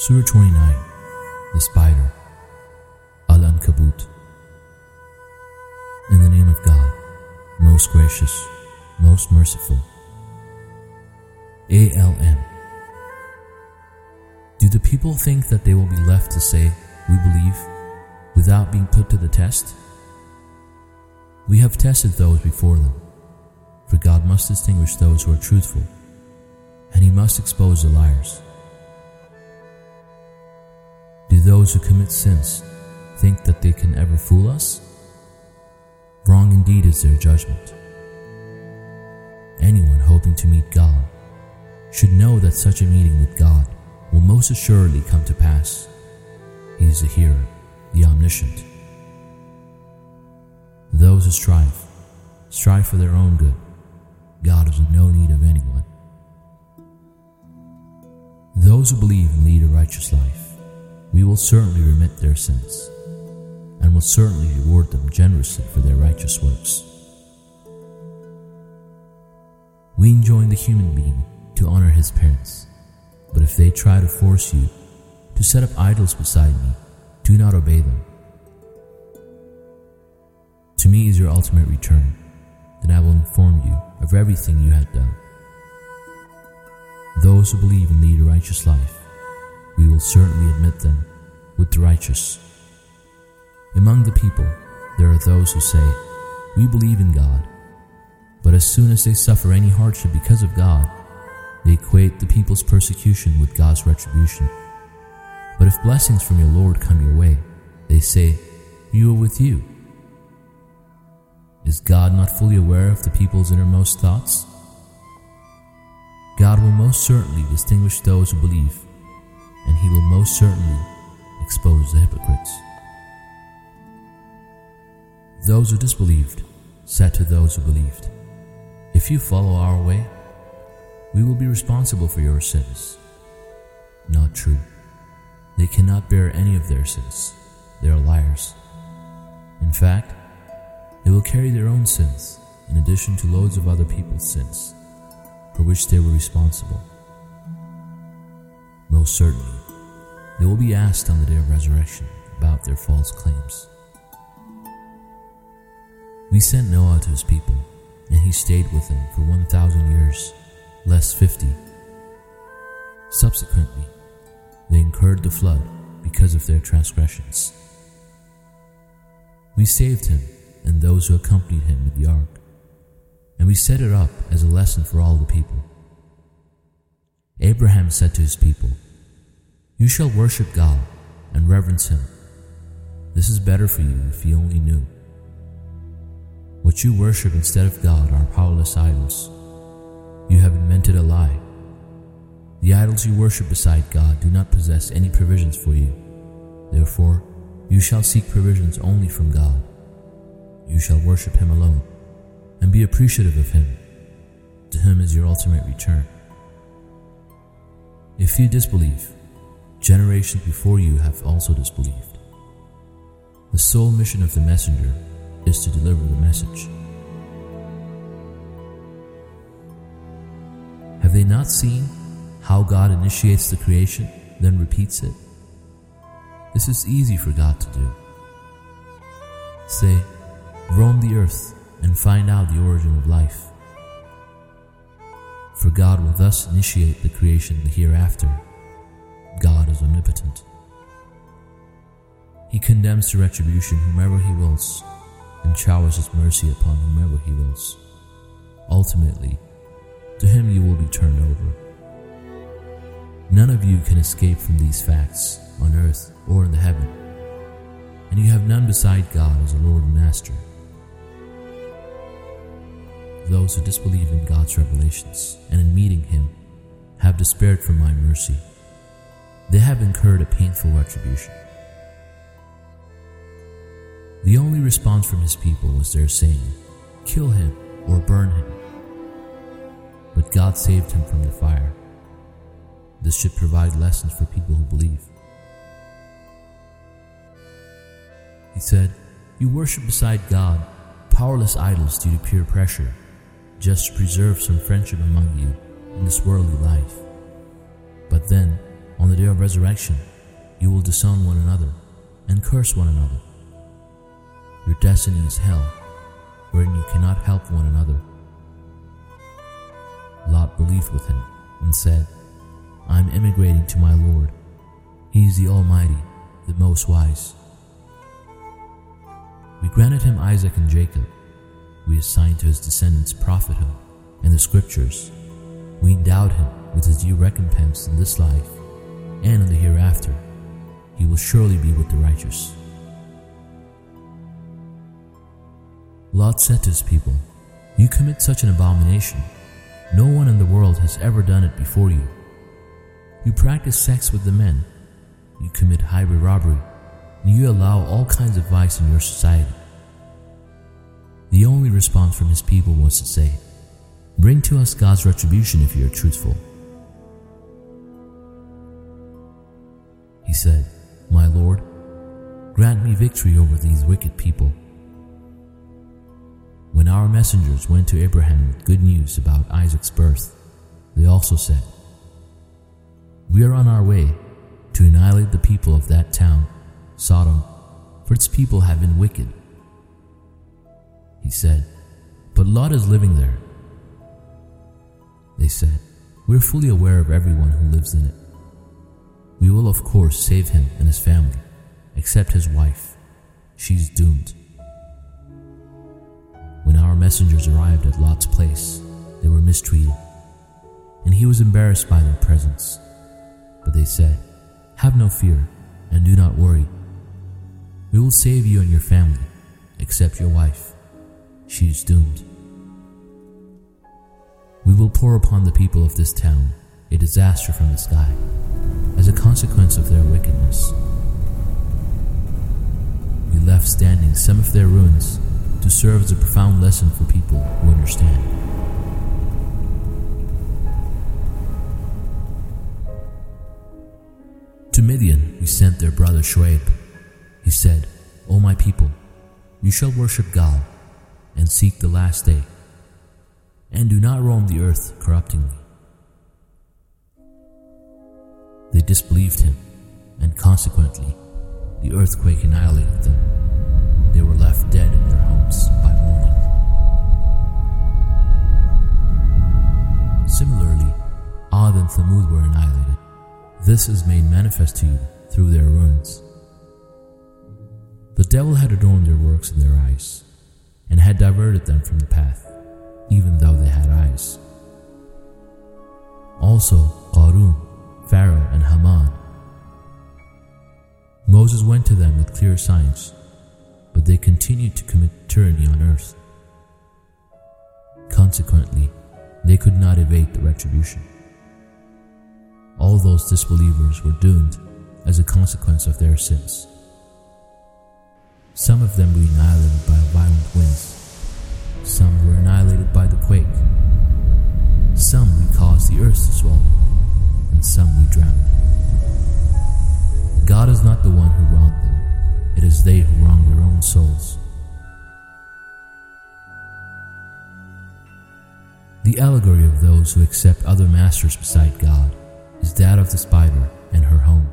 Surah 29 The Spider Al Ankabut In the name of God, most gracious, most merciful. ALM Do the people think that they will be left to say, We believe, without being put to the test? We have tested those before them, for God must distinguish those who are truthful, and He must expose the liars. Those who commit sins think that they can ever fool us? Wrong indeed is their judgment. Anyone hoping to meet God should know that such a meeting with God will most assuredly come to pass. He is the hearer, the omniscient. Those who strive, strive for their own good. God is in no need of anyone. Those who believe and lead a righteous life, we will certainly remit their sins, and will certainly reward them generously for their righteous works. We enjoin the human being to honor his parents, but if they try to force you to set up idols beside me, do not obey them. To me is your ultimate return, then I will inform you of everything you had done. Those who believe and lead a righteous life, we will certainly admit them with the righteous. Among the people, there are those who say, We believe in God, but as soon as they suffer any hardship because of God, they equate the people's persecution with God's retribution. But if blessings from your Lord come your way, they say, You are with you. Is God not fully aware of the people's innermost thoughts? God will most certainly distinguish those who believe, and He will most certainly expose the hypocrites. Those who disbelieved said to those who believed, If you follow our way, we will be responsible for your sins. Not true. They cannot bear any of their sins. They are liars. In fact, they will carry their own sins in addition to loads of other people's sins for which they were responsible. Most certainly, they will be asked on the day of resurrection about their false claims. We sent Noah to his people, and he stayed with them for 1,000 years, less 50. Subsequently, they incurred the flood because of their transgressions. We saved him and those who accompanied him with the ark, and we set it up as a lesson for all the people. Abraham said to his people, You shall worship God and reverence him. This is better for you if you only knew. What you worship instead of God are powerless idols. You have invented a lie. The idols you worship beside God do not possess any provisions for you. Therefore, you shall seek provisions only from God. You shall worship Him alone and be appreciative of Him. To Him is your ultimate return. If you disbelieve, generations before you have also disbelieved. The sole mission of the messenger is to deliver the message. Have they not seen how God initiates the creation, then repeats it? This is easy for God to do. Say, roam the earth and find out the origin of life. For God will thus initiate the creation the hereafter. Is omnipotent. He condemns to retribution whomever he wills and showers his mercy upon whomever he wills. Ultimately, to him you will be turned over. None of you can escape from these facts on earth or in the heaven, and you have none beside God as a Lord and Master. Those who disbelieve in God's revelations and in meeting Him have despaired from my mercy. They have incurred a painful retribution. The only response from his people was their saying, Kill him or burn him. But God saved him from the fire. This should provide lessons for people who believe. He said, You worship beside God powerless idols due to peer pressure, just to preserve some friendship among you in this worldly life. But then, On the day of resurrection, you will disown one another and curse one another. Your destiny is hell, wherein you cannot help one another. Lot believed with him and said, I am immigrating to my Lord. He is the Almighty, the Most Wise. We granted him Isaac and Jacob. We assigned to his descendants prophethood and the scriptures. We endowed him with his due recompense in this life and in the hereafter. He will surely be with the righteous. Lot said to his people, You commit such an abomination. No one in the world has ever done it before you. You practice sex with the men. You commit highway robbery. And you allow all kinds of vice in your society. The only response from his people was to say, Bring to us God's retribution if you are truthful. Said, My Lord, grant me victory over these wicked people. When our messengers went to Abraham with good news about Isaac's birth, they also said, We are on our way to annihilate the people of that town, Sodom, for its people have been wicked. He said, But Lot is living there. They said, We are fully aware of everyone who lives in it. We will, of course, save him and his family, except his wife. She's doomed. When our messengers arrived at Lot's place, they were mistreated, and he was embarrassed by their presence. But they said, Have no fear, and do not worry. We will save you and your family, except your wife. She is doomed. We will pour upon the people of this town a disaster from the sky a consequence of their wickedness. We left standing some of their ruins to serve as a profound lesson for people who understand. To Midian we sent their brother Shoaib. He said, O my people, you shall worship God and seek the last day, and do not roam the earth corruptingly. They disbelieved him, and consequently, the earthquake annihilated them. They were left dead in their homes by morning. Similarly, Ad and Thamud were annihilated. This is made manifest to you through their ruins. The devil had adorned their works in their eyes, and had diverted them from the path, even though they had eyes. Also, Qarun, Pharaoh, Haman. Moses went to them with clear signs, but they continued to commit tyranny on earth. Consequently, they could not evade the retribution. All those disbelievers were doomed as a consequence of their sins. Some of them were annihilated by violent winds. Some were annihilated by the quake. Some we caused the earth to swallow, and some we drowned. God is not the one who wronged them, it is they who wrong their own souls. The allegory of those who accept other masters beside God is that of the spider and her home.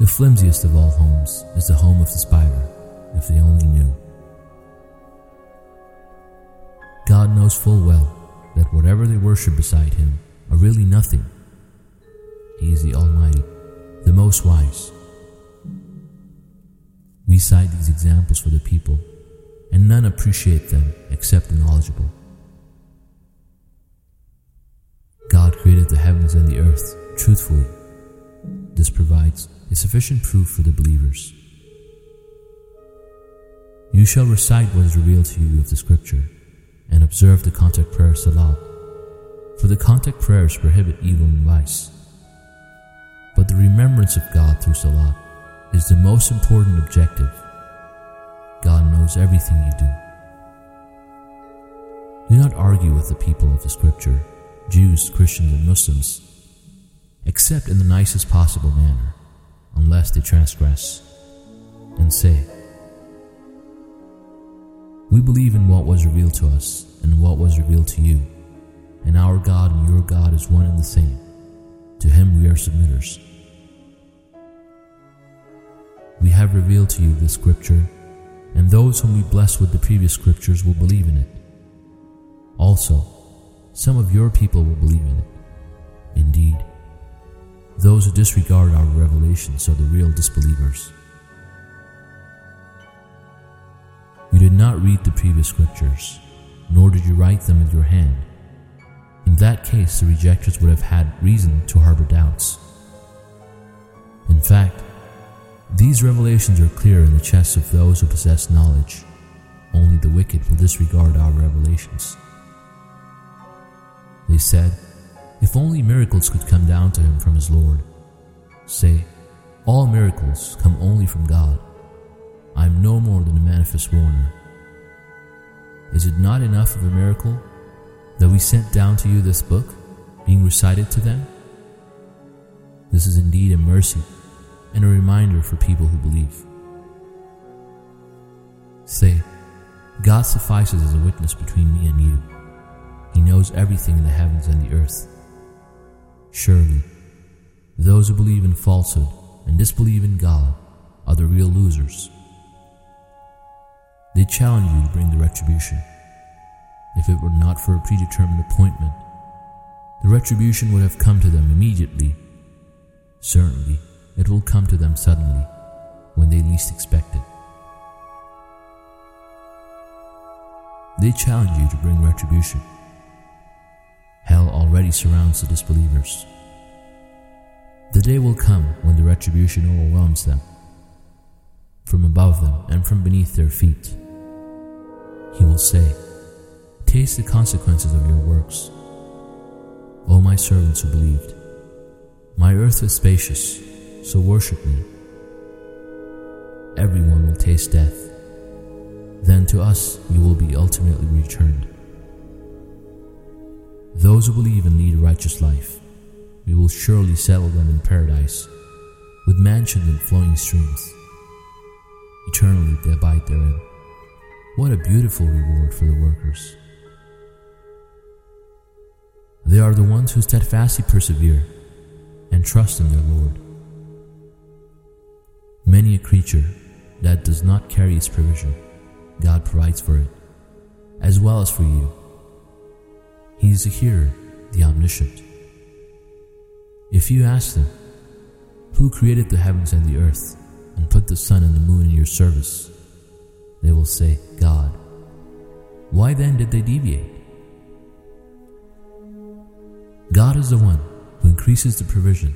The flimsiest of all homes is the home of the spider, if they only knew. God knows full well that whatever they worship beside Him are really nothing. He is the Almighty, the Most Wise. We cite these examples for the people, and none appreciate them except the knowledgeable. God created the heavens and the earth truthfully. This provides a sufficient proof for the believers. You shall recite what is revealed to you of the scripture and observe the contact prayer salat. For the contact prayers prohibit evil and vice. But the remembrance of God through salat is the most important objective. God knows everything you do. Do not argue with the people of the scripture, Jews, Christians, and Muslims, except in the nicest possible manner, unless they transgress, and say, we believe in what was revealed to us and what was revealed to you, and our God and your God is one and the same. To him we are submitters. We have revealed to you this scripture, and those whom we bless with the previous scriptures will believe in it. Also, some of your people will believe in it. Indeed, those who disregard our revelations are the real disbelievers. You did not read the previous scriptures, nor did you write them with your hand. In that case, the rejectors would have had reason to harbor doubts. In fact, these revelations are clear in the chests of those who possess knowledge. Only the wicked will disregard our revelations. They said, If only miracles could come down to him from his Lord. Say, All miracles come only from God. I am no more than a manifest warner. Is it not enough of a miracle that we sent down to you this book, being recited to them? This is indeed a mercy and a reminder for people who believe. Say, God suffices as a witness between me and you. He knows everything in the heavens and the earth. Surely, those who believe in falsehood and disbelieve in God are the real losers. They challenge you to bring the retribution. If it were not for a predetermined appointment, the retribution would have come to them immediately. Certainly, it will come to them suddenly, when they least expect it. They challenge you to bring retribution. Hell already surrounds the disbelievers. The day will come when the retribution overwhelms them, from above them and from beneath their feet. He will say, Taste the consequences of your works. O my servants who believed, my earth is spacious, so worship me. Everyone will taste death. Then to us you will be ultimately returned. Those who believe and lead a righteous life, we will surely settle them in paradise, with mansions and flowing streams. Eternally they abide therein. What a beautiful reward for the workers. They are the ones who steadfastly persevere and trust in their Lord. Many a creature that does not carry its provision, God provides for it, as well as for you. He is the hearer, the omniscient. If you ask them, Who created the heavens and the earth, and put the sun and the moon in your service? They will say, God. Why then did they deviate? God is the one who increases the provision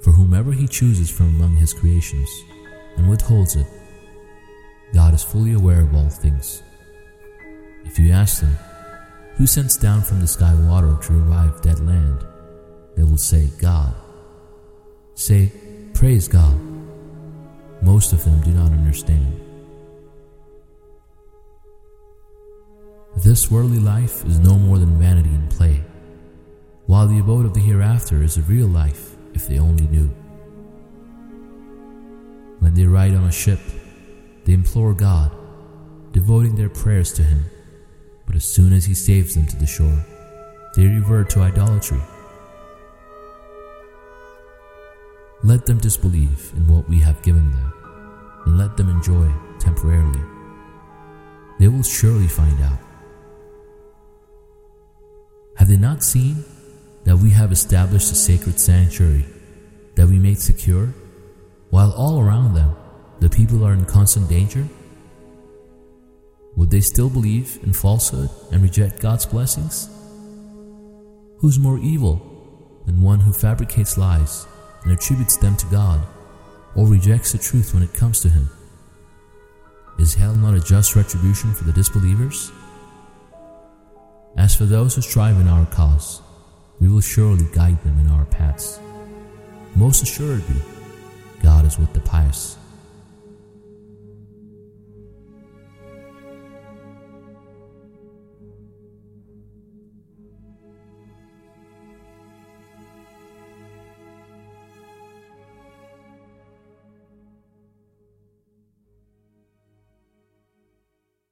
for whomever he chooses from among his creations and withholds it. God is fully aware of all things. If you ask them, Who sends down from the sky water to revive dead land? They will say, God. Say, Praise God. Most of them do not understand. This worldly life is no more than vanity and play, while the abode of the hereafter is a real life if they only knew. When they ride on a ship, they implore God, devoting their prayers to Him, but as soon as He saves them to the shore, they revert to idolatry. Let them disbelieve in what we have given them, and let them enjoy temporarily. They will surely find out. Have they not seen that we have established a sacred sanctuary that we made secure, while all around them the people are in constant danger? Would they still believe in falsehood and reject God's blessings? Who's more evil than one who fabricates lies and attributes them to God, or rejects the truth when it comes to Him? Is hell not a just retribution for the disbelievers? As for those who strive in our cause, we will surely guide them in our paths. Most assuredly, God is with the pious.